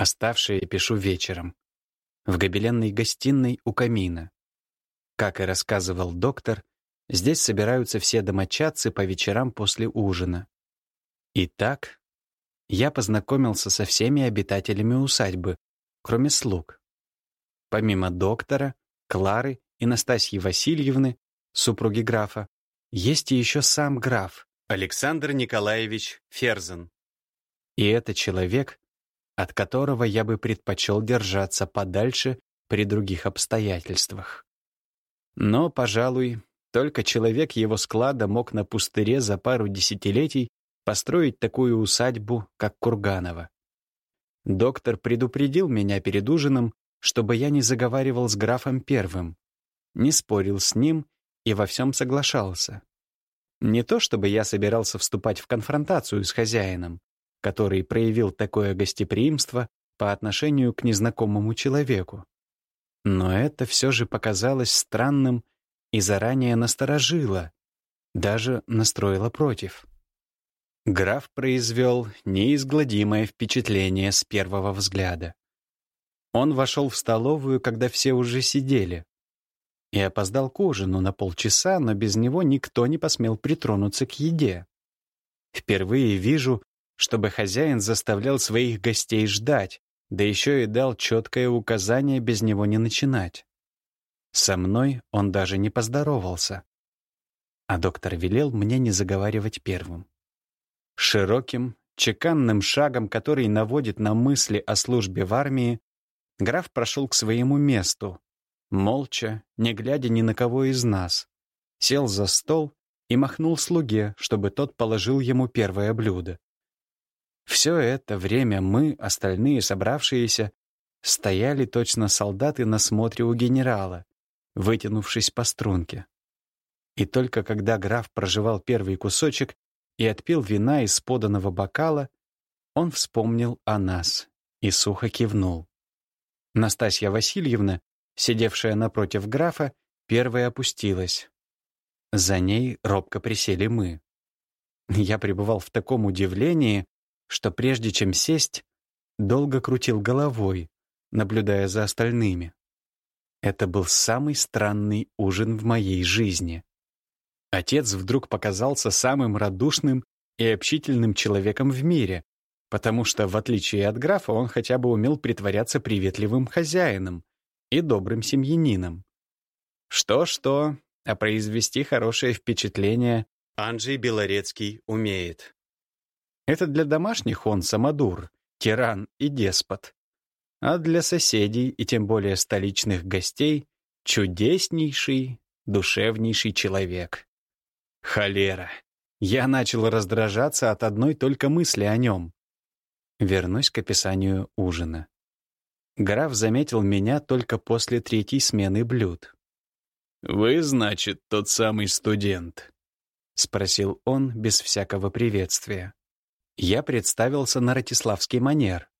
Оставшее пишу вечером. В гобеленной гостиной у камина. Как и рассказывал доктор, здесь собираются все домочадцы по вечерам после ужина. Итак, я познакомился со всеми обитателями усадьбы, кроме слуг. Помимо доктора, Клары и Настасьи Васильевны, супруги графа, есть и еще сам граф, Александр Николаевич Ферзен. И это человек, от которого я бы предпочел держаться подальше при других обстоятельствах. Но, пожалуй, только человек его склада мог на пустыре за пару десятилетий построить такую усадьбу, как Курганова. Доктор предупредил меня перед ужином, чтобы я не заговаривал с графом первым, не спорил с ним и во всем соглашался. Не то чтобы я собирался вступать в конфронтацию с хозяином, который проявил такое гостеприимство по отношению к незнакомому человеку. Но это все же показалось странным и заранее насторожило, даже настроило против. Граф произвел неизгладимое впечатление с первого взгляда. Он вошел в столовую, когда все уже сидели, и опоздал к ужину на полчаса, но без него никто не посмел притронуться к еде. Впервые вижу, чтобы хозяин заставлял своих гостей ждать, да еще и дал четкое указание без него не начинать. Со мной он даже не поздоровался. А доктор велел мне не заговаривать первым. Широким, чеканным шагом, который наводит на мысли о службе в армии, граф прошел к своему месту, молча, не глядя ни на кого из нас, сел за стол и махнул слуге, чтобы тот положил ему первое блюдо. Все это время мы, остальные собравшиеся, стояли точно солдаты на смотре у генерала, вытянувшись по струнке. И только когда граф проживал первый кусочек и отпил вина из поданного бокала, он вспомнил о нас и сухо кивнул. Настасья Васильевна, сидевшая напротив графа, первая опустилась. За ней робко присели мы. Я пребывал в таком удивлении, что прежде чем сесть, долго крутил головой, наблюдая за остальными. Это был самый странный ужин в моей жизни. Отец вдруг показался самым радушным и общительным человеком в мире, потому что, в отличие от графа, он хотя бы умел притворяться приветливым хозяином и добрым семьянином. Что-что, а произвести хорошее впечатление Анджей Белорецкий умеет. Это для домашних он самодур, тиран и деспот. А для соседей и тем более столичных гостей чудеснейший, душевнейший человек. Холера. Я начал раздражаться от одной только мысли о нем. Вернусь к описанию ужина. Граф заметил меня только после третьей смены блюд. «Вы, значит, тот самый студент?» — спросил он без всякого приветствия. Я представился на ратиславский манер.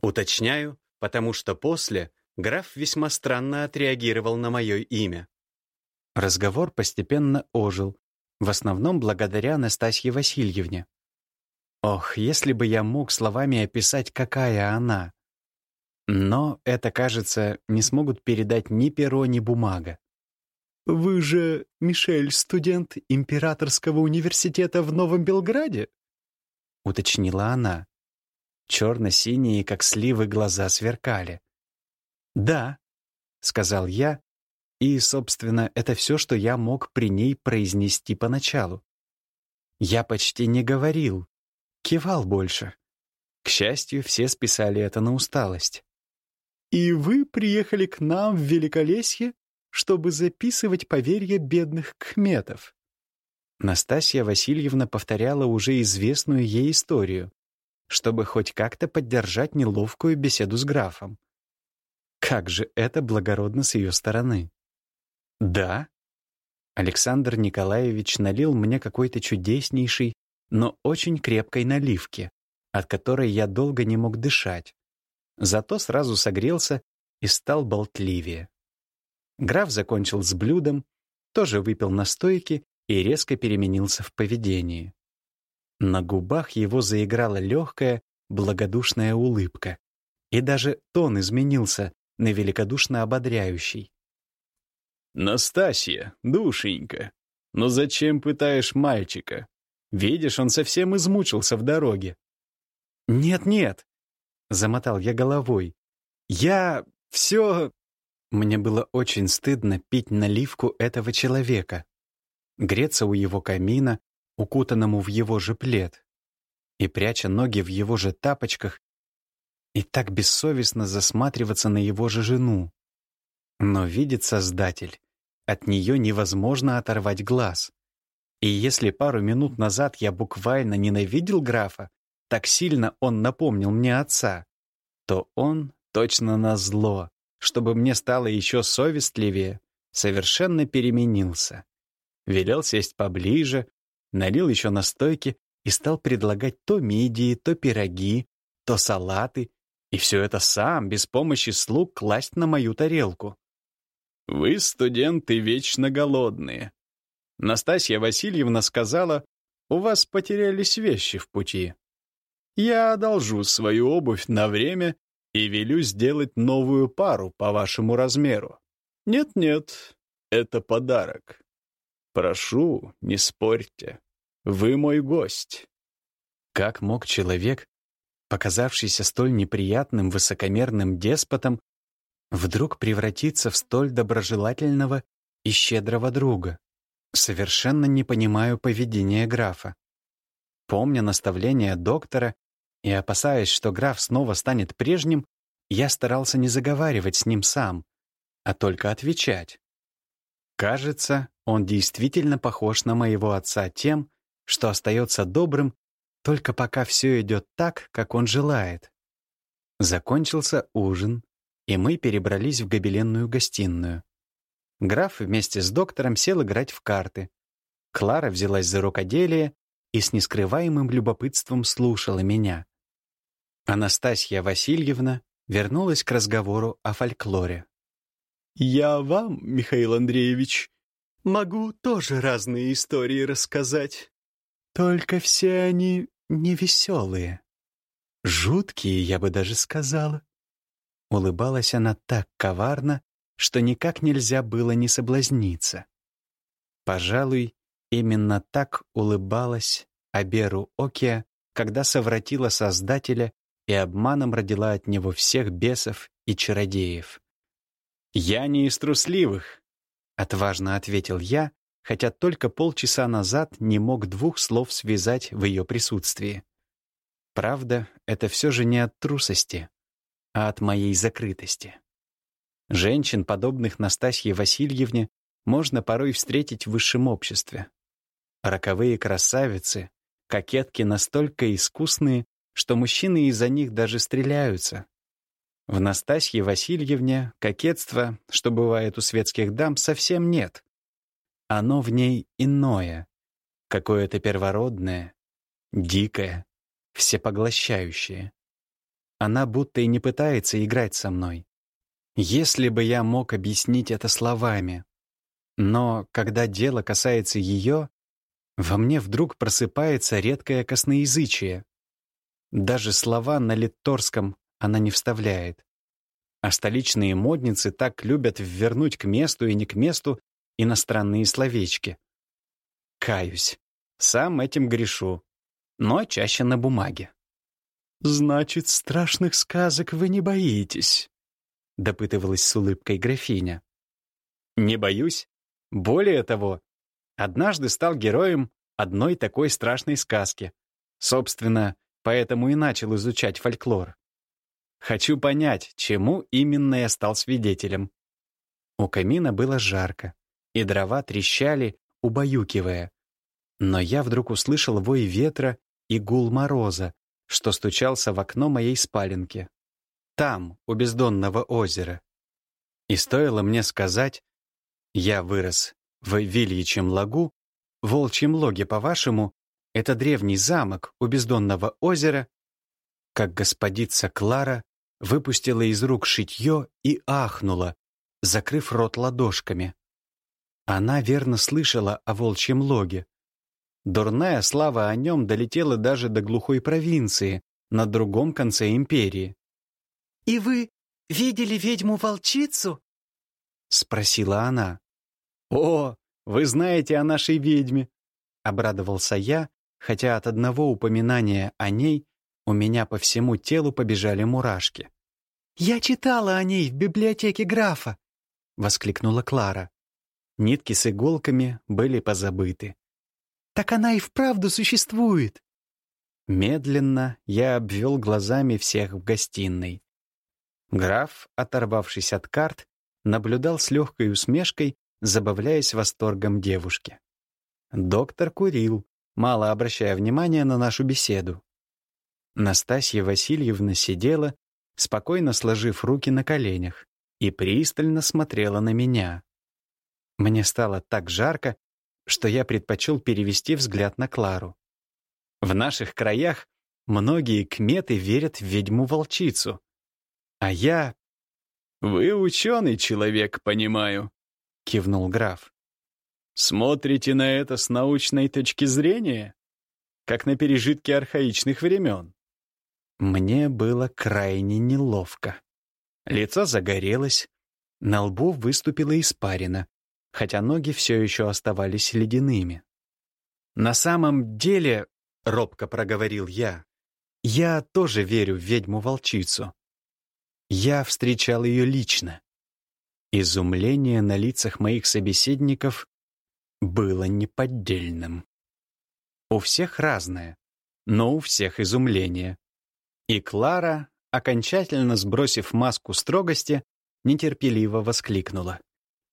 Уточняю, потому что после граф весьма странно отреагировал на мое имя. Разговор постепенно ожил, в основном благодаря Анастасье Васильевне. Ох, если бы я мог словами описать, какая она. Но это, кажется, не смогут передать ни перо, ни бумага. «Вы же, Мишель, студент Императорского университета в Новом Белграде?» — уточнила она. Черно-синие, как сливы, глаза сверкали. «Да», — сказал я, и, собственно, это все, что я мог при ней произнести поначалу. Я почти не говорил, кивал больше. К счастью, все списали это на усталость. «И вы приехали к нам в Великолесье, чтобы записывать поверья бедных кметов?» Настасья Васильевна повторяла уже известную ей историю, чтобы хоть как-то поддержать неловкую беседу с графом. Как же это благородно с ее стороны. «Да?» Александр Николаевич налил мне какой-то чудеснейший, но очень крепкой наливки, от которой я долго не мог дышать. Зато сразу согрелся и стал болтливее. Граф закончил с блюдом, тоже выпил настойки и резко переменился в поведении. На губах его заиграла легкая, благодушная улыбка, и даже тон изменился на великодушно ободряющий. «Настасья, душенька, но зачем пытаешь мальчика? Видишь, он совсем измучился в дороге». «Нет-нет», — замотал я головой. «Я все...» Мне было очень стыдно пить наливку этого человека, греться у его камина, укутанному в его же плед, и, пряча ноги в его же тапочках, и так бессовестно засматриваться на его же жену. Но видит Создатель, от нее невозможно оторвать глаз. И если пару минут назад я буквально ненавидел графа, так сильно он напомнил мне отца, то он точно на зло, чтобы мне стало еще совестливее, совершенно переменился. Велел сесть поближе, налил еще настойки и стал предлагать то мидии, то пироги, то салаты, и все это сам, без помощи слуг, класть на мою тарелку. «Вы, студенты, вечно голодные», Настасья Васильевна сказала, «У вас потерялись вещи в пути. Я одолжу свою обувь на время и велю сделать новую пару по вашему размеру. Нет-нет, это подарок. Прошу, не спорьте. Вы мой гость». Как мог человек, показавшийся столь неприятным высокомерным деспотом, вдруг превратиться в столь доброжелательного и щедрого друга? Совершенно не понимаю поведения графа. Помня наставления доктора и опасаясь, что граф снова станет прежним, я старался не заговаривать с ним сам, а только отвечать. Кажется, он действительно похож на моего отца тем, что остается добрым, только пока все идет так, как он желает. Закончился ужин, и мы перебрались в гобеленную гостиную. Граф вместе с доктором сел играть в карты. Клара взялась за рукоделие и с нескрываемым любопытством слушала меня. Анастасия Васильевна вернулась к разговору о фольклоре. «Я вам, Михаил Андреевич, могу тоже разные истории рассказать. Только все они невеселые. Жуткие, я бы даже сказала». Улыбалась она так коварно, что никак нельзя было не соблазниться. Пожалуй, именно так улыбалась Аберу Окия, когда совратила Создателя и обманом родила от него всех бесов и чародеев. «Я не из трусливых», — отважно ответил я, хотя только полчаса назад не мог двух слов связать в ее присутствии. Правда, это все же не от трусости, а от моей закрытости. Женщин, подобных Настасье Васильевне, можно порой встретить в высшем обществе. Роковые красавицы, кокетки настолько искусные, что мужчины из-за них даже стреляются. В Настасье Васильевне кокетства, что бывает у светских дам, совсем нет. Оно в ней иное, какое-то первородное, дикое, всепоглощающее. Она будто и не пытается играть со мной. Если бы я мог объяснить это словами. Но когда дело касается ее, во мне вдруг просыпается редкое косноязычие, даже слова на литторском она не вставляет. А столичные модницы так любят ввернуть к месту и не к месту иностранные словечки. Каюсь. Сам этим грешу. Но чаще на бумаге. «Значит, страшных сказок вы не боитесь?» — допытывалась с улыбкой графиня. «Не боюсь. Более того, однажды стал героем одной такой страшной сказки. Собственно, поэтому и начал изучать фольклор. Хочу понять, чему именно я стал свидетелем. У камина было жарко, и дрова трещали, убаюкивая. Но я вдруг услышал вой ветра и гул мороза, что стучался в окно моей спаленки. Там, у бездонного озера. И стоило мне сказать, я вырос в Вильичьем лагу, волчьем логе, по-вашему, это древний замок у бездонного озера, как господица Клара выпустила из рук шитье и ахнула, закрыв рот ладошками. Она верно слышала о волчьем логе. Дурная слава о нем долетела даже до глухой провинции на другом конце империи. «И вы видели ведьму-волчицу?» — спросила она. «О, вы знаете о нашей ведьме!» — обрадовался я, хотя от одного упоминания о ней у меня по всему телу побежали мурашки. «Я читала о ней в библиотеке графа!» — воскликнула Клара. Нитки с иголками были позабыты. «Так она и вправду существует!» Медленно я обвел глазами всех в гостиной. Граф, оторвавшись от карт, наблюдал с легкой усмешкой, забавляясь восторгом девушки. Доктор курил, мало обращая внимания на нашу беседу. Настасья Васильевна сидела, спокойно сложив руки на коленях, и пристально смотрела на меня. Мне стало так жарко, что я предпочел перевести взгляд на Клару. В наших краях многие кметы верят в ведьму-волчицу. А я... «Вы ученый человек, понимаю», — кивнул граф. «Смотрите на это с научной точки зрения, как на пережитки архаичных времен». Мне было крайне неловко. Лицо загорелось, на лбу выступила испарина, хотя ноги все еще оставались ледяными. На самом деле — робко проговорил я. «Я тоже верю в ведьму-волчицу. Я встречал ее лично». Изумление на лицах моих собеседников было неподдельным. У всех разное, но у всех изумление. И Клара, окончательно сбросив маску строгости, нетерпеливо воскликнула.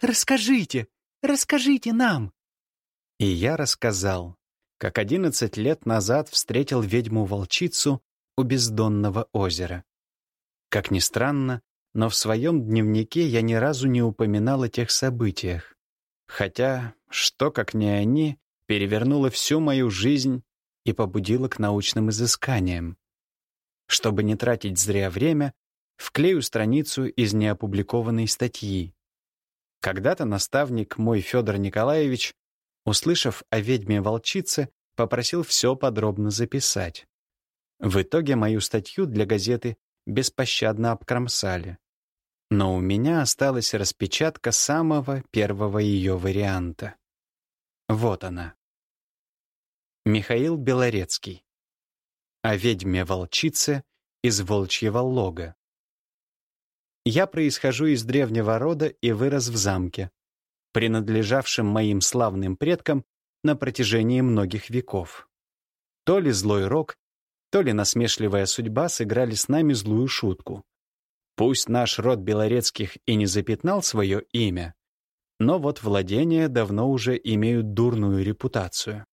«Расскажите, расскажите нам!» И я рассказал, как одиннадцать лет назад встретил ведьму-волчицу у бездонного озера. Как ни странно, но в своем дневнике я ни разу не упоминал о тех событиях. Хотя, что как не они, перевернуло всю мою жизнь и побудило к научным изысканиям. Чтобы не тратить зря время, вклею страницу из неопубликованной статьи. Когда-то наставник мой Федор Николаевич Услышав о ведьме-волчице, попросил все подробно записать. В итоге мою статью для газеты беспощадно обкромсали. Но у меня осталась распечатка самого первого ее варианта. Вот она. Михаил Белорецкий. О ведьме-волчице из волчьего лога. Я происхожу из древнего рода и вырос в замке, принадлежавшим моим славным предкам на протяжении многих веков. То ли злой рок, то ли насмешливая судьба сыграли с нами злую шутку. Пусть наш род Белорецких и не запятнал свое имя, но вот владения давно уже имеют дурную репутацию.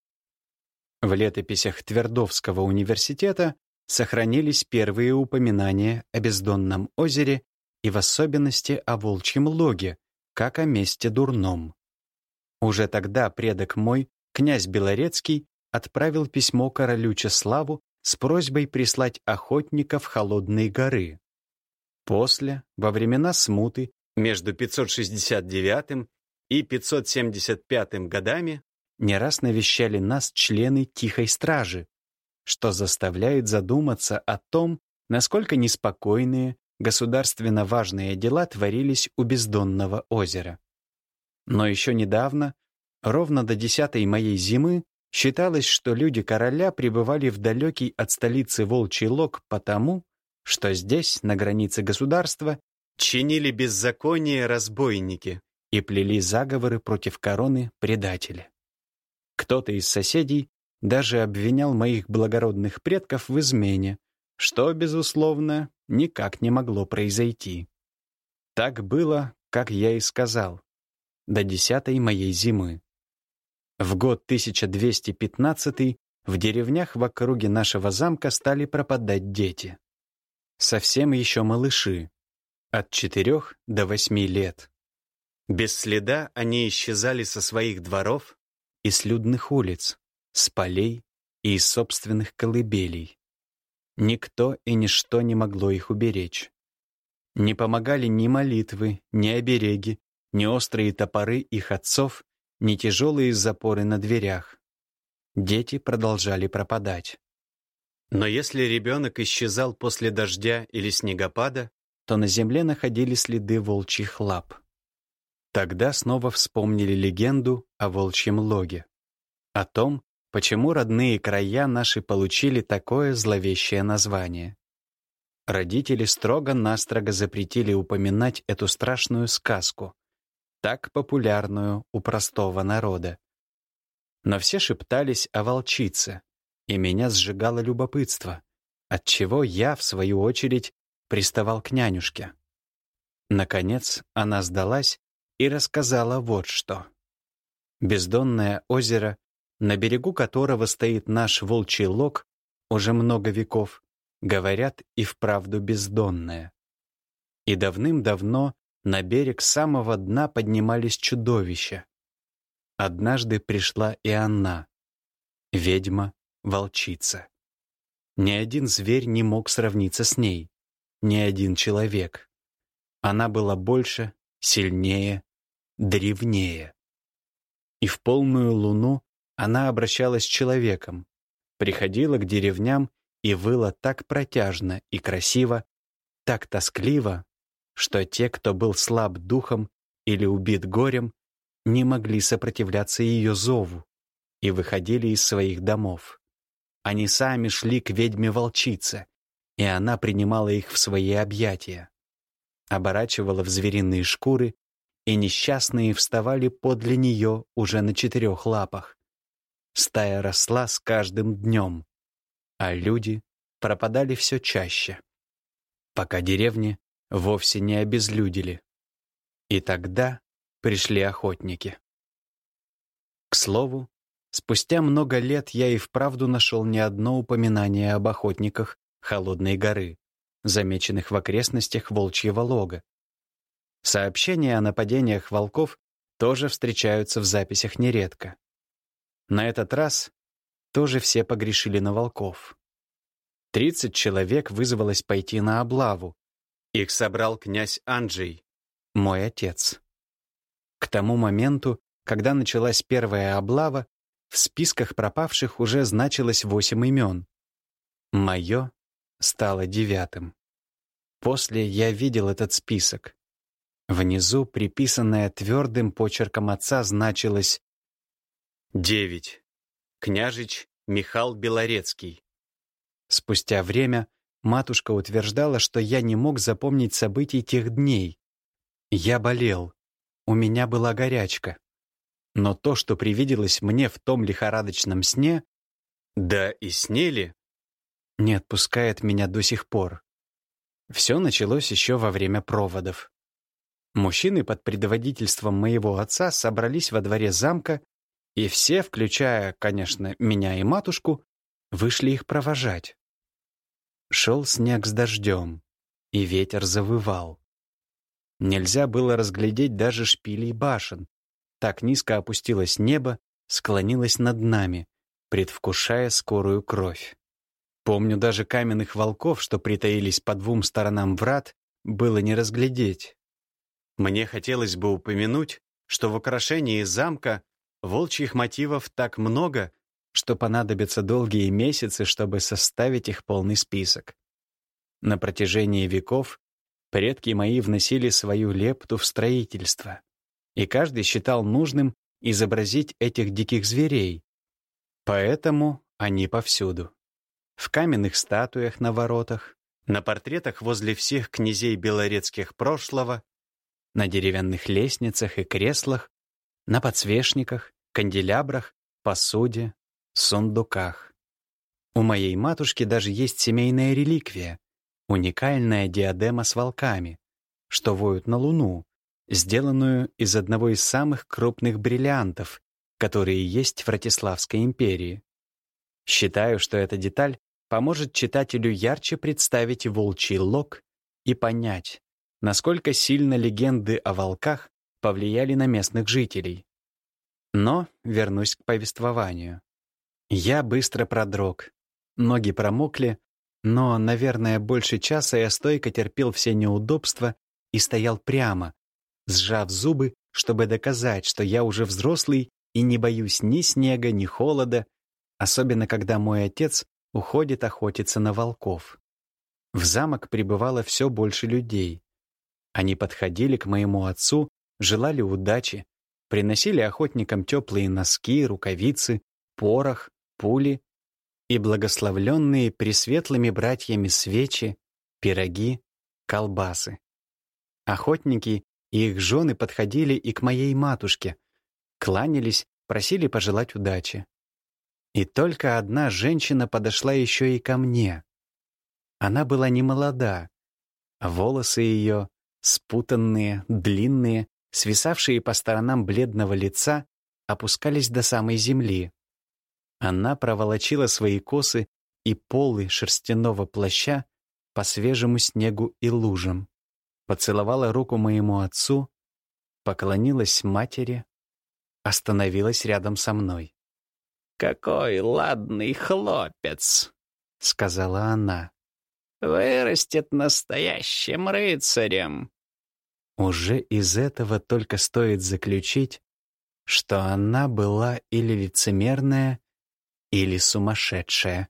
В летописях Твердовского университета сохранились первые упоминания о бездонном озере и в особенности о волчьем логе, как о месте дурном. Уже тогда предок мой, князь Белорецкий, отправил письмо королю Чеславу с просьбой прислать охотников Холодной горы. После, во времена смуты, между 569 и 575 годами не раз навещали нас члены Тихой Стражи, что заставляет задуматься о том, насколько неспокойные государственно важные дела творились у бездонного озера. Но еще недавно, ровно до десятой моей зимы, считалось, что люди короля пребывали в далекий от столицы Волчий Лог потому, что здесь, на границе государства, чинили беззаконие разбойники и плели заговоры против короны предатели. Кто-то из соседей даже обвинял моих благородных предков в измене, что, безусловно, никак не могло произойти. Так было, как я и сказал, до десятой моей зимы. В год 1215 в деревнях в округе нашего замка стали пропадать дети. Совсем еще малыши, от четырех до восьми лет. Без следа они исчезали со своих дворов и с людных улиц, с полей и из собственных колыбелей. Никто и ничто не могло их уберечь. Не помогали ни молитвы, ни обереги, ни острые топоры их отцов, ни тяжелые запоры на дверях. Дети продолжали пропадать. Но если ребенок исчезал после дождя или снегопада, то на земле находили следы волчьих лап. Тогда снова вспомнили легенду о волчьем логе. О том, почему родные края наши получили такое зловещее название. Родители строго-настрого запретили упоминать эту страшную сказку, так популярную у простого народа. Но все шептались о волчице, и меня сжигало любопытство, отчего я, в свою очередь, приставал к нянюшке. Наконец она сдалась и рассказала вот что. Бездонное озеро, на берегу которого стоит наш волчий лог уже много веков, говорят и вправду бездонное. И давным-давно на берег самого дна поднимались чудовища. Однажды пришла и она, ведьма-волчица. Ни один зверь не мог сравниться с ней, ни один человек. Она была больше, сильнее, древнее. И в полную луну она обращалась с человеком, приходила к деревням и выла так протяжно и красиво, так тоскливо, что те, кто был слаб духом или убит горем, не могли сопротивляться ее зову и выходили из своих домов. Они сами шли к ведьме-волчице, и она принимала их в свои объятия, оборачивала в звериные шкуры, и несчастные вставали подле нее уже на четырех лапах. Стая росла с каждым днем, а люди пропадали все чаще, пока деревни вовсе не обезлюдили. И тогда пришли охотники. К слову, спустя много лет я и вправду нашел не одно упоминание об охотниках Холодной горы, замеченных в окрестностях Волчьего лога. Сообщения о нападениях волков тоже встречаются в записях нередко. На этот раз тоже все погрешили на волков. Тридцать человек вызвалось пойти на облаву. Их собрал князь Анджей, мой отец. К тому моменту, когда началась первая облава, в списках пропавших уже значилось восемь имен. Мое стало девятым. После я видел этот список. Внизу, приписанное твердым почерком отца, значилось «Девять. Княжич Михаил Белорецкий. Спустя время матушка утверждала, что я не мог запомнить событий тех дней. Я болел. У меня была горячка. Но то, что привиделось мне в том лихорадочном сне, да и снели, не отпускает меня до сих пор. Все началось еще во время проводов. Мужчины под предводительством моего отца собрались во дворе замка и все, включая, конечно, меня и матушку, вышли их провожать. Шел снег с дождем, и ветер завывал. Нельзя было разглядеть даже шпилей башен. Так низко опустилось небо, склонилось над нами, предвкушая скорую кровь. Помню даже каменных волков, что притаились по двум сторонам врат, было не разглядеть. Мне хотелось бы упомянуть, что в украшении замка Волчьих мотивов так много, что понадобятся долгие месяцы, чтобы составить их полный список. На протяжении веков предки мои вносили свою лепту в строительство, и каждый считал нужным изобразить этих диких зверей. Поэтому они повсюду. В каменных статуях на воротах, на портретах возле всех князей белорецких прошлого, на деревянных лестницах и креслах, на подсвечниках, канделябрах, посуде, сундуках. У моей матушки даже есть семейная реликвия — уникальная диадема с волками, что воют на Луну, сделанную из одного из самых крупных бриллиантов, которые есть в Ратиславской империи. Считаю, что эта деталь поможет читателю ярче представить волчий лог и понять, насколько сильно легенды о волках повлияли на местных жителей. Но вернусь к повествованию. Я быстро продрог. Ноги промокли, но, наверное, больше часа я стойко терпел все неудобства и стоял прямо, сжав зубы, чтобы доказать, что я уже взрослый и не боюсь ни снега, ни холода, особенно когда мой отец уходит охотиться на волков. В замок прибывало все больше людей. Они подходили к моему отцу, желали удачи, приносили охотникам теплые носки, рукавицы, порох, пули и благословленные пресветлыми братьями свечи, пироги, колбасы. Охотники и их жены подходили и к моей матушке, кланялись, просили пожелать удачи. И только одна женщина подошла еще и ко мне. Она была не молода, волосы ее, спутанные, длинные, свисавшие по сторонам бледного лица, опускались до самой земли. Она проволочила свои косы и полы шерстяного плаща по свежему снегу и лужам, поцеловала руку моему отцу, поклонилась матери, остановилась рядом со мной. «Какой ладный хлопец!» — сказала она. «Вырастет настоящим рыцарем!» Уже из этого только стоит заключить, что она была или лицемерная, или сумасшедшая,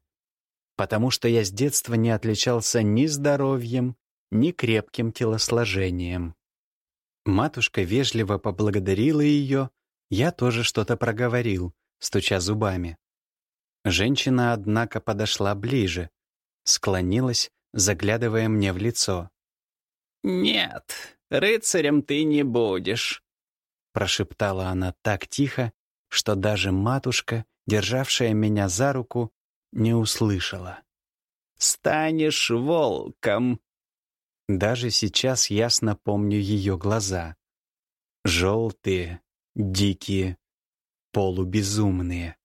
потому что я с детства не отличался ни здоровьем, ни крепким телосложением. Матушка вежливо поблагодарила ее, я тоже что-то проговорил, стуча зубами. Женщина, однако, подошла ближе, склонилась, заглядывая мне в лицо. «Нет, рыцарем ты не будешь», — прошептала она так тихо, что даже матушка, державшая меня за руку, не услышала. «Станешь волком». Даже сейчас ясно помню ее глаза. Желтые, дикие, полубезумные.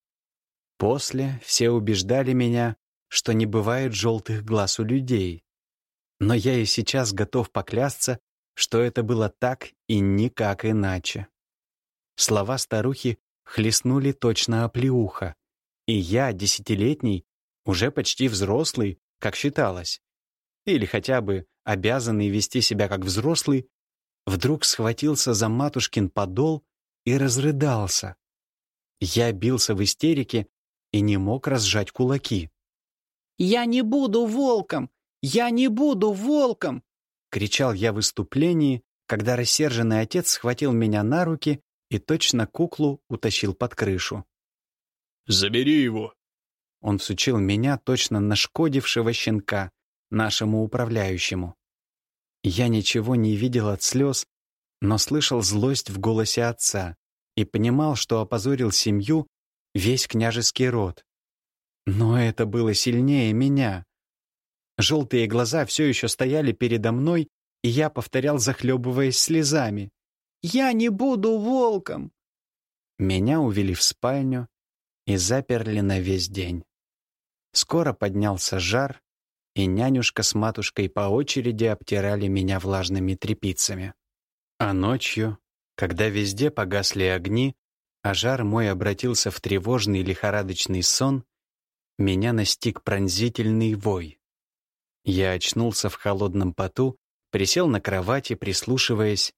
После все убеждали меня, что не бывает желтых глаз у людей. Но я и сейчас готов поклясться, что это было так и никак иначе. Слова старухи хлестнули точно оплеуха, и я, десятилетний, уже почти взрослый, как считалось, или хотя бы обязанный вести себя как взрослый, вдруг схватился за матушкин подол и разрыдался. Я бился в истерике и не мог разжать кулаки. «Я не буду волком! Я не буду волком!» — кричал я в выступлении, когда рассерженный отец схватил меня на руки и точно куклу утащил под крышу. «Забери его!» Он всучил меня точно нашкодившего щенка нашему управляющему. Я ничего не видел от слез, но слышал злость в голосе отца и понимал, что опозорил семью, весь княжеский род. Но это было сильнее меня. Желтые глаза все еще стояли передо мной, и я повторял, захлебываясь слезами. «Я не буду волком!» Меня увели в спальню и заперли на весь день. Скоро поднялся жар, и нянюшка с матушкой по очереди обтирали меня влажными тряпицами. А ночью, когда везде погасли огни, а жар мой обратился в тревожный лихорадочный сон, меня настиг пронзительный вой. Я очнулся в холодном поту, присел на кровати, прислушиваясь,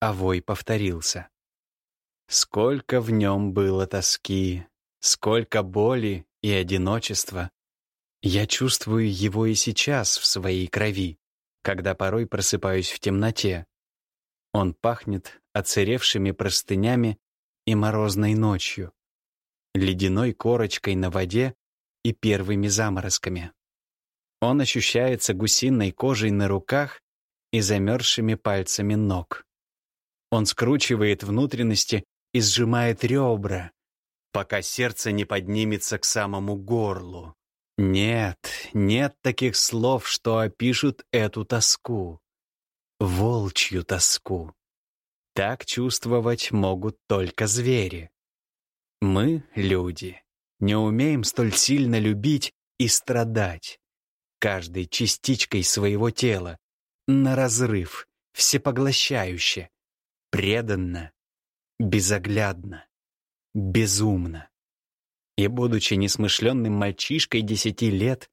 а вой повторился. Сколько в нем было тоски, сколько боли и одиночества. Я чувствую его и сейчас в своей крови, когда порой просыпаюсь в темноте. Он пахнет оцеревшими простынями и морозной ночью, ледяной корочкой на воде и первыми заморозками. Он ощущается гусиной кожей на руках и замерзшими пальцами ног. Он скручивает внутренности и сжимает ребра, пока сердце не поднимется к самому горлу. Нет, нет таких слов, что опишут эту тоску. Волчью тоску. Так чувствовать могут только звери. Мы, люди, не умеем столь сильно любить и страдать, каждой частичкой своего тела, на разрыв, всепоглощающе, преданно, безоглядно, безумно. И, будучи несмышленным мальчишкой десяти лет,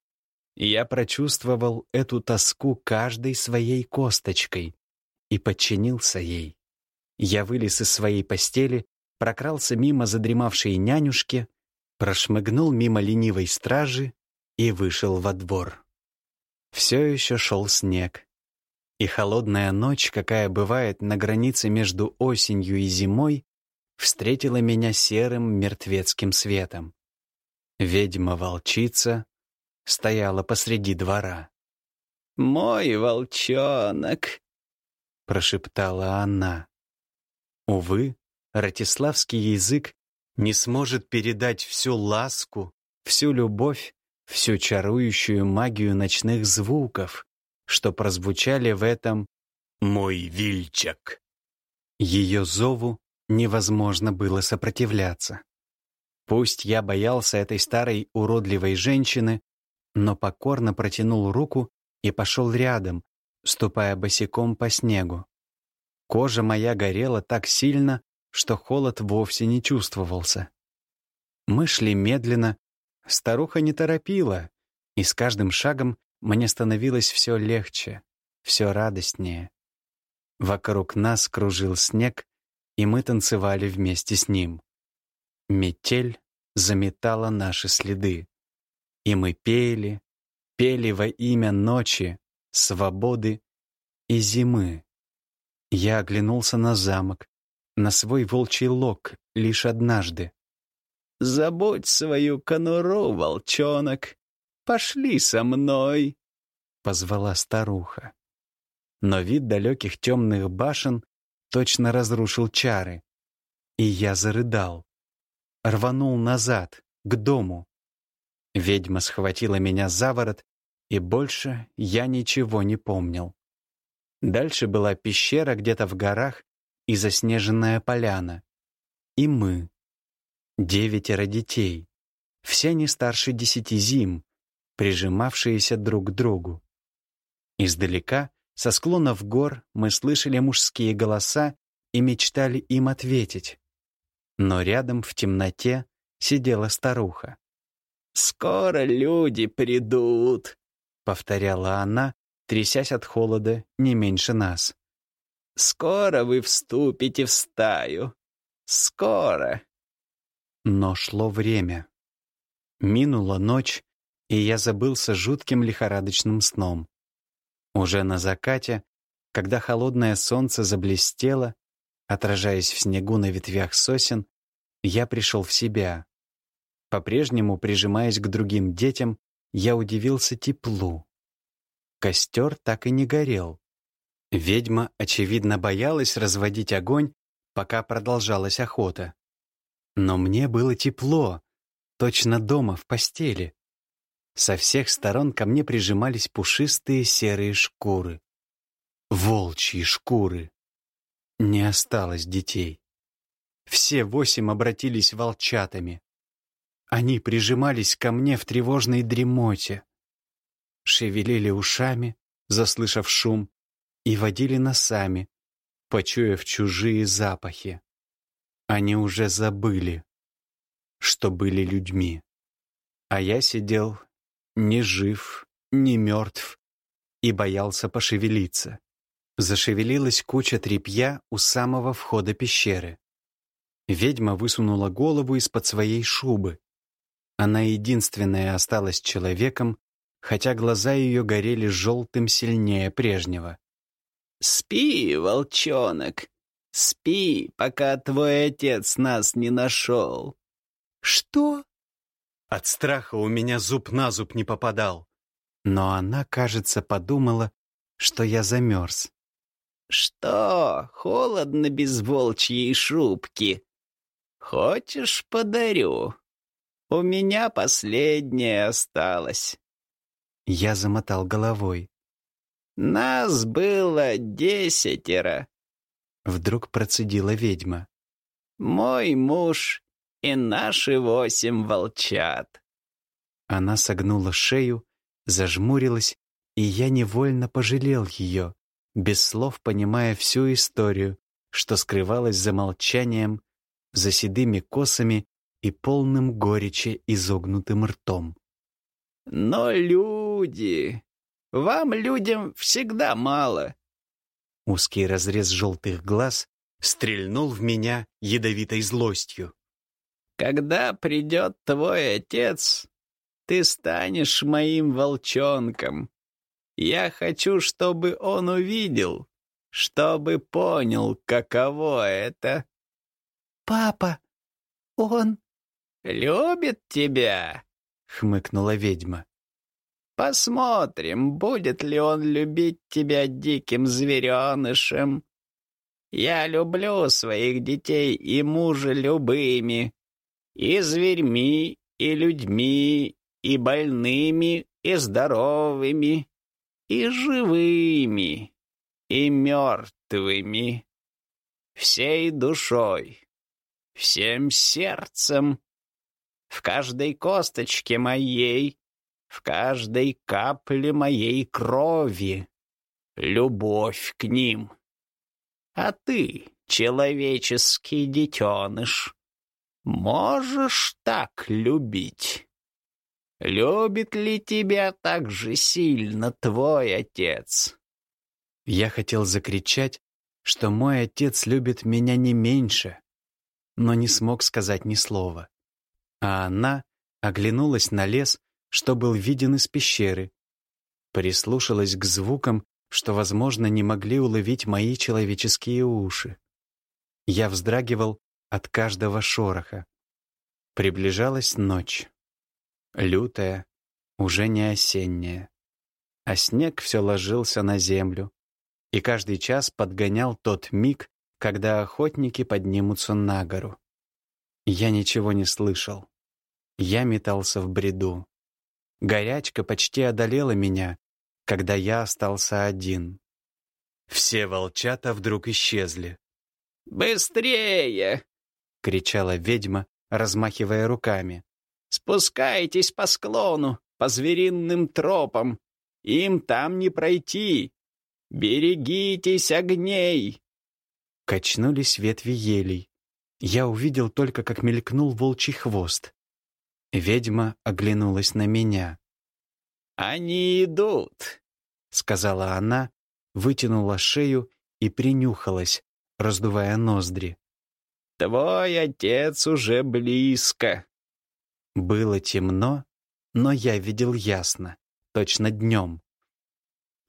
я прочувствовал эту тоску каждой своей косточкой и подчинился ей. Я вылез из своей постели, прокрался мимо задремавшей нянюшки, прошмыгнул мимо ленивой стражи и вышел во двор. Все еще шел снег. И холодная ночь, какая бывает на границе между осенью и зимой, встретила меня серым мертвецким светом. Ведьма-волчица стояла посреди двора. «Мой волчонок!» — прошептала она. Увы, ратиславский язык не сможет передать всю ласку, всю любовь, всю чарующую магию ночных звуков, что прозвучали в этом «Мой Вильчак». Ее зову невозможно было сопротивляться. Пусть я боялся этой старой уродливой женщины, но покорно протянул руку и пошел рядом, ступая босиком по снегу. Кожа моя горела так сильно, что холод вовсе не чувствовался. Мы шли медленно, старуха не торопила, и с каждым шагом мне становилось все легче, все радостнее. Вокруг нас кружил снег, и мы танцевали вместе с ним. Метель заметала наши следы, и мы пели, пели во имя ночи, свободы и зимы. Я оглянулся на замок, на свой волчий лог лишь однажды. «Забудь свою конуру, волчонок, пошли со мной», — позвала старуха. Но вид далеких темных башен точно разрушил чары, и я зарыдал. Рванул назад, к дому. Ведьма схватила меня за ворот, и больше я ничего не помнил. Дальше была пещера где-то в горах и заснеженная поляна. И мы. Девятеро детей. Все не старше десяти зим, прижимавшиеся друг к другу. Издалека, со склонов гор, мы слышали мужские голоса и мечтали им ответить. Но рядом в темноте сидела старуха. «Скоро люди придут», — повторяла она, трясясь от холода не меньше нас. «Скоро вы вступите в стаю. Скоро». Но шло время. Минула ночь, и я забылся жутким лихорадочным сном. Уже на закате, когда холодное солнце заблестело, отражаясь в снегу на ветвях сосен, я пришел в себя. По-прежнему, прижимаясь к другим детям, я удивился теплу. Костер так и не горел. Ведьма, очевидно, боялась разводить огонь, пока продолжалась охота. Но мне было тепло, точно дома в постели. Со всех сторон ко мне прижимались пушистые серые шкуры. Волчьи шкуры. Не осталось детей. Все восемь обратились волчатами. Они прижимались ко мне в тревожной дремоте, шевелили ушами, заслышав шум, и водили носами, почуяв чужие запахи. Они уже забыли, что были людьми. А я сидел ни жив, ни мертв и боялся пошевелиться. Зашевелилась куча тряпья у самого входа пещеры. Ведьма высунула голову из-под своей шубы, она единственная осталась человеком, хотя глаза ее горели желтым сильнее прежнего. «Спи, волчонок, спи, пока твой отец нас не нашел». «Что?» От страха у меня зуб на зуб не попадал. Но она, кажется, подумала, что я замерз. «Что, холодно без волчьей шубки? Хочешь, подарю?» У меня последняя осталась. Я замотал головой. Нас было десятеро. Вдруг процедила ведьма. Мой муж и наши восемь волчат. Она согнула шею, зажмурилась, и я невольно пожалел ее, без слов понимая всю историю, что скрывалась за молчанием, за седыми косами и полным горечи изогнутым ртом. «Но люди... Вам, людям, всегда мало». Узкий разрез желтых глаз стрельнул в меня ядовитой злостью. «Когда придет твой отец, ты станешь моим волчонком. Я хочу, чтобы он увидел, чтобы понял, каково это. Папа, он... Любит тебя, хмыкнула ведьма. Посмотрим, будет ли он любить тебя диким зверенышем. Я люблю своих детей и мужа любыми, и зверьми, и людьми, и больными, и здоровыми, и живыми, и мертвыми, всей душой, всем сердцем, в каждой косточке моей, в каждой капле моей крови, любовь к ним. А ты, человеческий детеныш, можешь так любить? Любит ли тебя так же сильно твой отец? Я хотел закричать, что мой отец любит меня не меньше, но не смог сказать ни слова. А она оглянулась на лес, что был виден из пещеры, прислушалась к звукам, что, возможно, не могли уловить мои человеческие уши. Я вздрагивал от каждого шороха. Приближалась ночь. Лютая, уже не осенняя. А снег все ложился на землю, и каждый час подгонял тот миг, когда охотники поднимутся на гору. Я ничего не слышал. Я метался в бреду. Горячка почти одолела меня, когда я остался один. Все волчата вдруг исчезли. «Быстрее!» — кричала ведьма, размахивая руками. «Спускайтесь по склону, по звериным тропам. Им там не пройти. Берегитесь огней!» Качнулись ветви елей. Я увидел только, как мелькнул волчий хвост. Ведьма оглянулась на меня. «Они идут», — сказала она, вытянула шею и принюхалась, раздувая ноздри. «Твой отец уже близко». Было темно, но я видел ясно, точно днем.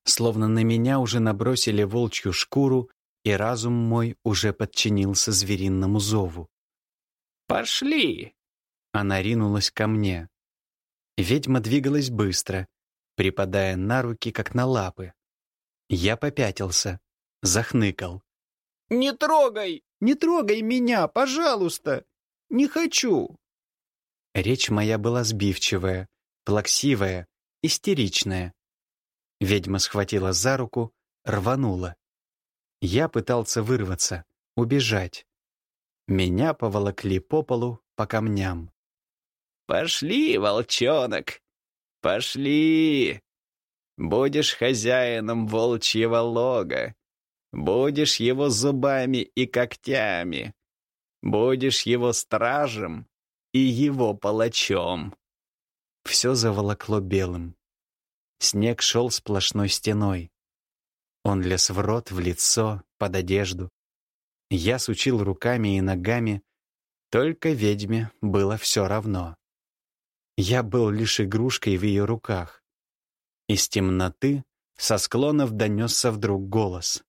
Словно на меня уже набросили волчью шкуру, и разум мой уже подчинился звериному зову. «Пошли!» Она ринулась ко мне. Ведьма двигалась быстро, припадая на руки, как на лапы. Я попятился, захныкал. «Не трогай! Не трогай меня, пожалуйста! Не хочу!» Речь моя была сбивчивая, плаксивая, истеричная. Ведьма схватила за руку, рванула. Я пытался вырваться, убежать. Меня поволокли по полу, по камням. «Пошли, волчонок!» «Пошли! Будешь хозяином волчьего лога, будешь его зубами и когтями, будешь его стражем и его палачом». Все заволокло белым. Снег шел сплошной стеной. Он лез в рот, в лицо, под одежду. Я сучил руками и ногами, только ведьме было все равно. Я был лишь игрушкой в ее руках. Из темноты со склонов донесся вдруг голос.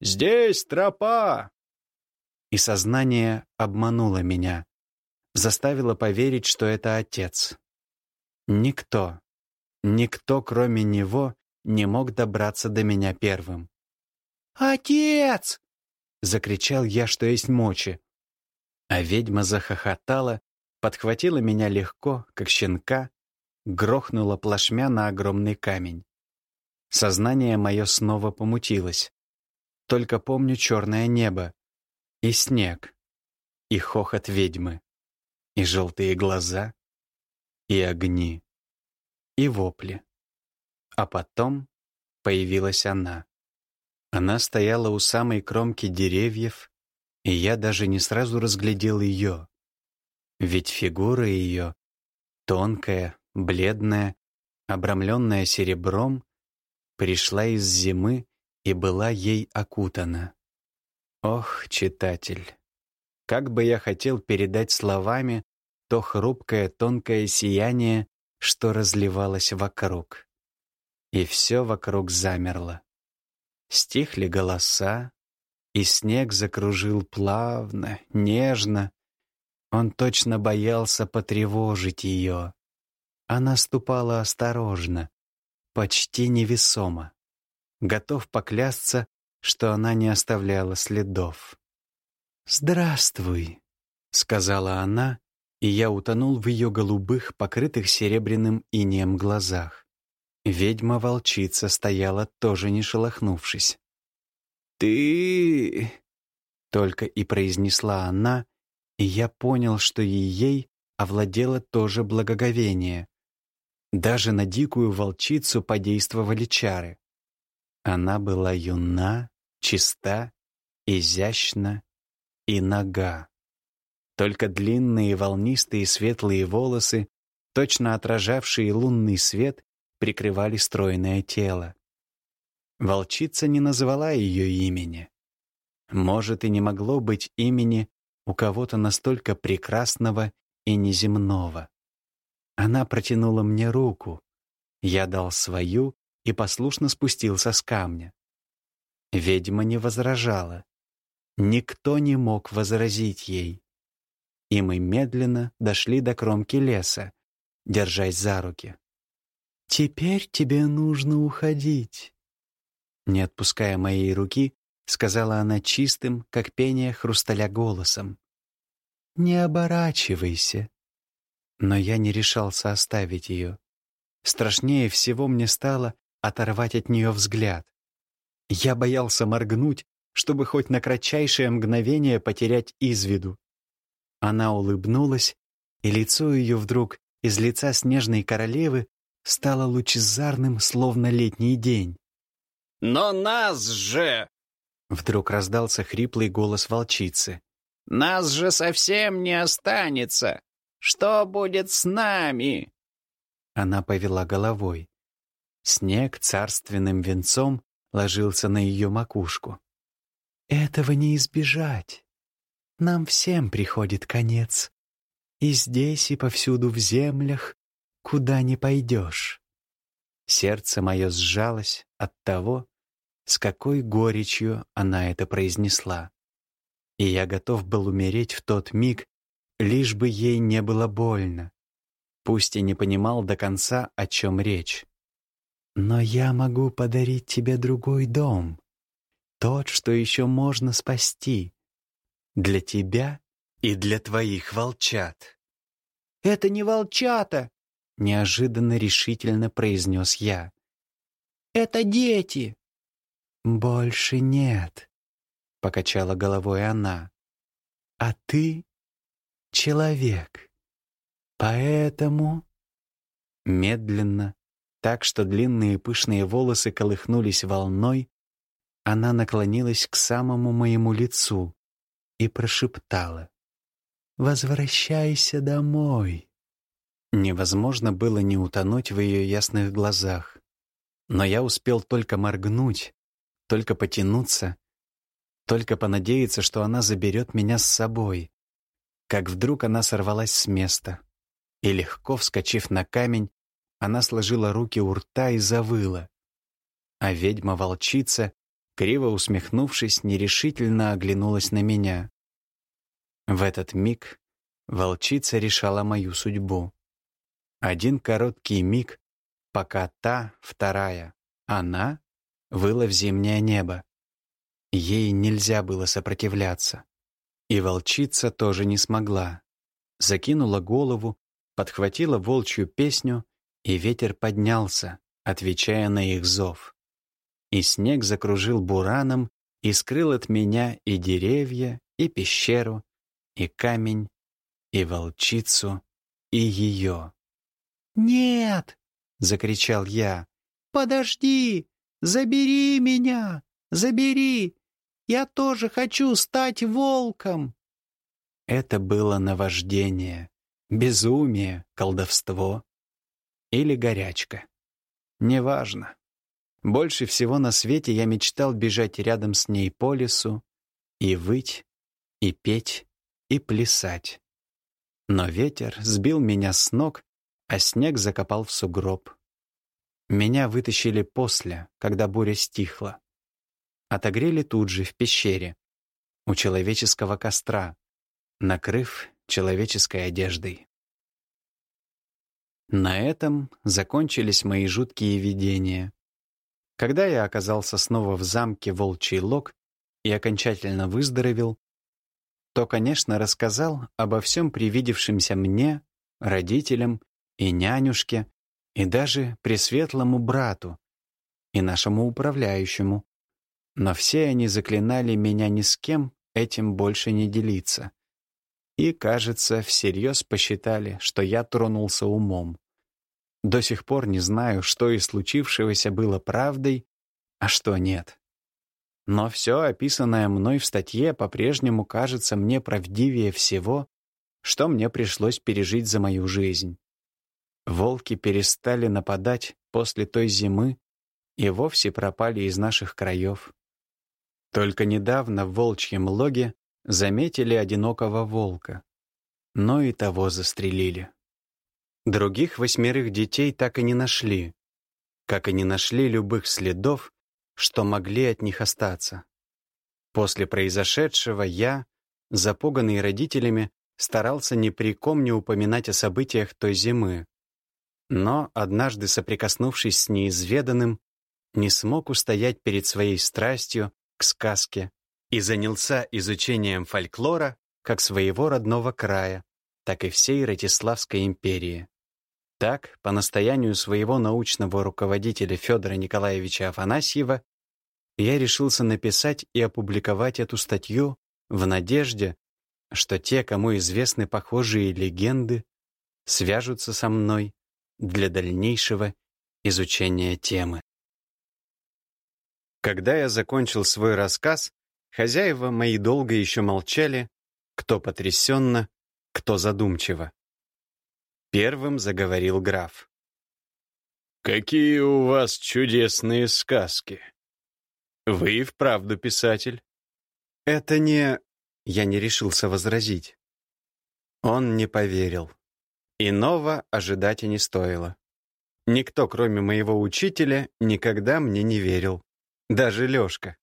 «Здесь тропа!» И сознание обмануло меня, заставило поверить, что это отец. Никто, никто, кроме него, не мог добраться до меня первым. «Отец!» — закричал я, что есть мочи. А ведьма захохотала подхватила меня легко, как щенка, грохнула плашмя на огромный камень. Сознание мое снова помутилось. Только помню черное небо, и снег, и хохот ведьмы, и желтые глаза, и огни, и вопли. А потом появилась она. Она стояла у самой кромки деревьев, и я даже не сразу разглядел ее. Ведь фигура ее, тонкая, бледная, обрамленная серебром, пришла из зимы и была ей окутана. Ох, читатель, как бы я хотел передать словами то хрупкое тонкое сияние, что разливалось вокруг. и все вокруг замерло. Стихли голоса, и снег закружил плавно, нежно. Он точно боялся потревожить ее. Она ступала осторожно, почти невесомо. Готов поклясться, что она не оставляла следов. «Здравствуй», — сказала она, и я утонул в ее голубых, покрытых серебряным инеем глазах. Ведьма-волчица стояла, тоже не шелохнувшись. «Ты...» — только и произнесла она, и я понял, что и ей овладело тоже благоговение. Даже на дикую волчицу подействовали чары. Она была юна, чиста, изящна и нога. Только длинные волнистые светлые волосы, точно отражавшие лунный свет, прикрывали стройное тело. Волчица не назвала ее имени. Может, и не могло быть имени у кого-то настолько прекрасного и неземного. Она протянула мне руку. Я дал свою и послушно спустился с камня. Ведьма не возражала. Никто не мог возразить ей. И мы медленно дошли до кромки леса, держась за руки. «Теперь тебе нужно уходить», не отпуская моей руки, сказала она чистым, как пение хрусталя голосом. «Не оборачивайся». Но я не решался оставить ее. Страшнее всего мне стало оторвать от нее взгляд. Я боялся моргнуть, чтобы хоть на кратчайшее мгновение потерять из виду. Она улыбнулась, и лицо ее вдруг из лица снежной королевы стало лучезарным, словно летний день. «Но нас же!» Вдруг раздался хриплый голос волчицы. «Нас же совсем не останется! Что будет с нами?» Она повела головой. Снег царственным венцом ложился на ее макушку. «Этого не избежать. Нам всем приходит конец. И здесь, и повсюду в землях, куда не пойдешь». Сердце мое сжалось от того, с какой горечью она это произнесла. И я готов был умереть в тот миг, лишь бы ей не было больно. Пусть и не понимал до конца, о чем речь. Но я могу подарить тебе другой дом. Тот, что еще можно спасти. Для тебя и для твоих волчат. «Это не волчата!» — неожиданно решительно произнес я. «Это дети!» «Больше нет», — покачала головой она. «А ты — человек. Поэтому...» Медленно, так что длинные пышные волосы колыхнулись волной, она наклонилась к самому моему лицу и прошептала. «Возвращайся домой». Невозможно было не утонуть в ее ясных глазах. Но я успел только моргнуть, только потянуться, только понадеяться, что она заберет меня с собой. Как вдруг она сорвалась с места. И легко вскочив на камень, она сложила руки у рта и завыла. А ведьма-волчица, криво усмехнувшись, нерешительно оглянулась на меня. В этот миг волчица решала мою судьбу. Один короткий миг, пока та, вторая, она выла в зимнее небо. Ей нельзя было сопротивляться. И волчица тоже не смогла. Закинула голову, подхватила волчью песню, и ветер поднялся, отвечая на их зов. И снег закружил бураном и скрыл от меня и деревья, и пещеру, и камень, и волчицу, и ее. «Нет!» — закричал я. «Подожди! Забери меня! Забери! Я тоже хочу стать волком!» Это было наваждение, безумие, колдовство или горячка. Неважно. Больше всего на свете я мечтал бежать рядом с ней по лесу и выть, и петь, и плясать. Но ветер сбил меня с ног, а снег закопал в сугроб. Меня вытащили после, когда буря стихла. Отогрели тут же, в пещере, у человеческого костра, накрыв человеческой одеждой. На этом закончились мои жуткие видения. Когда я оказался снова в замке Волчий Лог и окончательно выздоровел, то, конечно, рассказал обо всем привидевшемся мне, родителям и нянюшке, и даже пресветлому брату и нашему управляющему. Но все они заклинали меня ни с кем этим больше не делиться. И, кажется, всерьез посчитали, что я тронулся умом. До сих пор не знаю, что из случившегося было правдой, а что нет. Но все описанное мной в статье по-прежнему кажется мне правдивее всего, что мне пришлось пережить за мою жизнь. Волки перестали нападать после той зимы и вовсе пропали из наших краев. Только недавно в волчьем логе заметили одинокого волка, но и того застрелили. Других восьмерых детей так и не нашли, как и не нашли любых следов, что могли от них остаться. После произошедшего я, запуганный родителями, старался ни при ком не упоминать о событиях той зимы. Но, однажды соприкоснувшись с неизведанным, не смог устоять перед своей страстью к сказке и занялся изучением фольклора как своего родного края, так и всей Ратиславской империи. Так, по настоянию своего научного руководителя Федора Николаевича Афанасьева, я решился написать и опубликовать эту статью в надежде, что те, кому известны похожие легенды, свяжутся со мной для дальнейшего изучения темы. Когда я закончил свой рассказ, хозяева мои долго еще молчали, кто потрясенно, кто задумчиво. Первым заговорил граф. «Какие у вас чудесные сказки! Вы и вправду писатель?» «Это не...» Я не решился возразить. Он не поверил. Иного ожидать и не стоило. Никто, кроме моего учителя, никогда мне не верил. Даже Лёшка.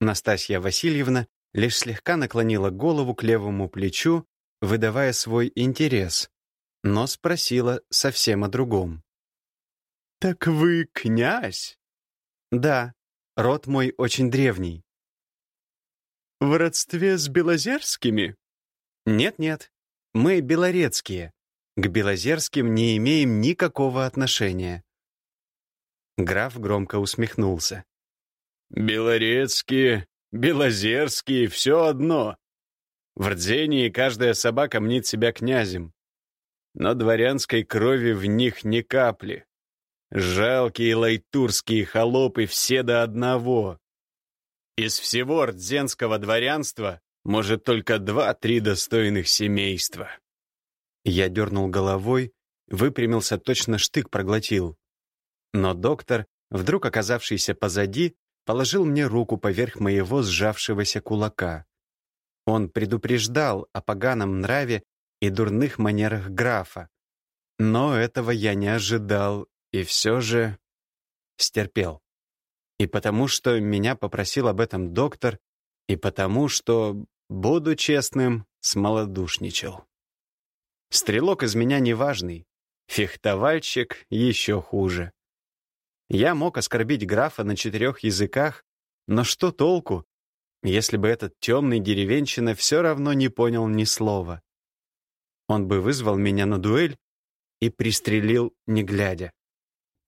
Настасья Васильевна лишь слегка наклонила голову к левому плечу, выдавая свой интерес, но спросила совсем о другом. «Так вы князь?» «Да, род мой очень древний». «В родстве с Белозерскими?» «Нет-нет, мы белорецкие. К Белозерским не имеем никакого отношения». Граф громко усмехнулся. «Белорецкие, Белозерские — все одно. В Рдзении каждая собака мнит себя князем но дворянской крови в них ни капли. Жалкие лайтурские холопы все до одного. Из всего рдзенского дворянства может только два-три достойных семейства. Я дернул головой, выпрямился, точно штык проглотил. Но доктор, вдруг оказавшийся позади, положил мне руку поверх моего сжавшегося кулака. Он предупреждал о поганом нраве и дурных манерах графа. Но этого я не ожидал, и все же стерпел. И потому что меня попросил об этом доктор, и потому что, буду честным, смолодушничал. Стрелок из меня неважный, фехтовальщик еще хуже. Я мог оскорбить графа на четырех языках, но что толку, если бы этот темный деревенщина все равно не понял ни слова? Он бы вызвал меня на дуэль и пристрелил, не глядя.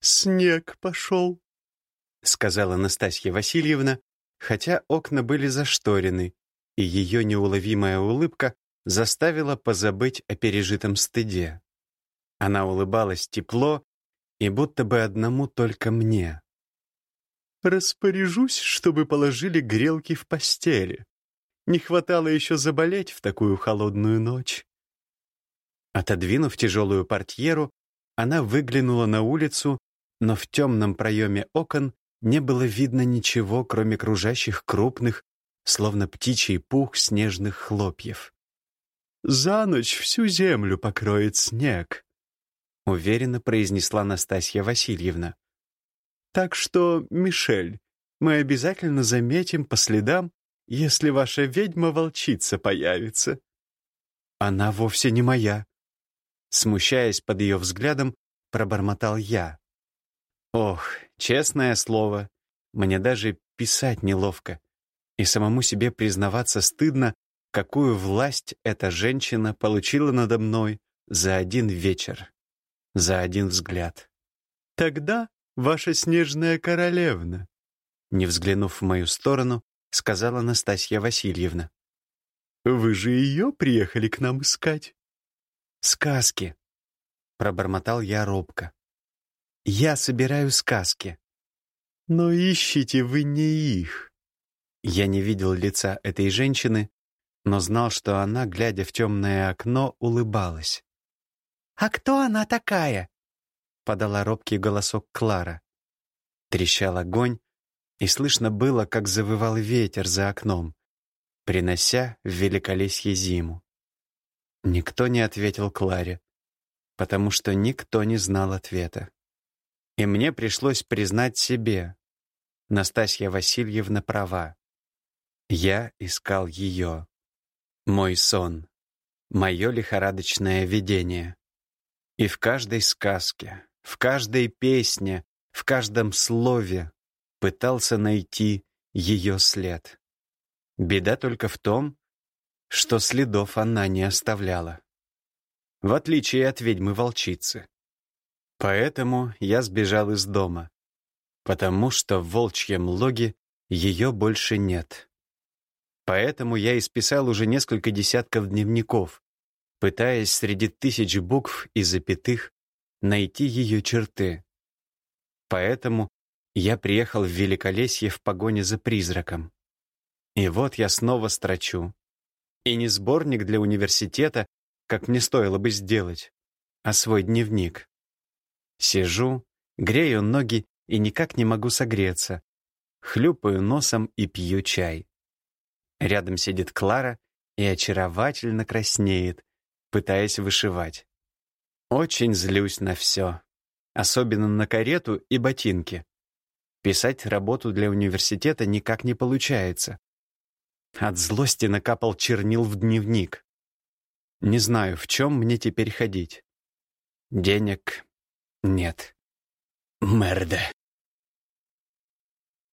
«Снег пошел», — сказала Настасья Васильевна, хотя окна были зашторены, и ее неуловимая улыбка заставила позабыть о пережитом стыде. Она улыбалась тепло и будто бы одному только мне. «Распоряжусь, чтобы положили грелки в постели. Не хватало еще заболеть в такую холодную ночь». Отодвинув тяжелую портьеру, она выглянула на улицу, но в темном проеме окон не было видно ничего, кроме кружащих крупных, словно птичий пух снежных хлопьев. «За ночь всю землю покроет снег». — уверенно произнесла Настасья Васильевна. «Так что, Мишель, мы обязательно заметим по следам, если ваша ведьма-волчица появится». «Она вовсе не моя», — смущаясь под ее взглядом, пробормотал я. «Ох, честное слово, мне даже писать неловко, и самому себе признаваться стыдно, какую власть эта женщина получила надо мной за один вечер, за один взгляд. «Тогда ваша снежная королевна», не взглянув в мою сторону, сказала Настасья Васильевна. «Вы же ее приехали к нам искать?» «Сказки», — пробормотал я робко. «Я собираю сказки». «Но ищите вы не их». Я не видел лица этой женщины, но знал, что она, глядя в темное окно, улыбалась. «А кто она такая?» — подала робкий голосок Клара. Трещал огонь, и слышно было, как завывал ветер за окном, принося в великолесье зиму. Никто не ответил Кларе, потому что никто не знал ответа. И мне пришлось признать себе, Настасья Васильевна права. Я искал ее. Мой сон, мое лихорадочное видение. И в каждой сказке, в каждой песне, в каждом слове пытался найти ее след. Беда только в том, что следов она не оставляла. В отличие от ведьмы-волчицы. Поэтому я сбежал из дома, потому что в волчьем логе ее больше нет. Поэтому я исписал уже несколько десятков дневников, пытаясь среди тысяч букв и запятых найти ее черты. Поэтому я приехал в Великолесье в погоне за призраком. И вот я снова строчу. И не сборник для университета, как мне стоило бы сделать, а свой дневник. Сижу, грею ноги и никак не могу согреться. Хлюпаю носом и пью чай. Рядом сидит Клара и очаровательно краснеет, пытаясь вышивать. Очень злюсь на все. Особенно на карету и ботинки. Писать работу для университета никак не получается. От злости накапал чернил в дневник. Не знаю, в чем мне теперь ходить. Денег нет. Мерда.